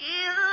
إِذَا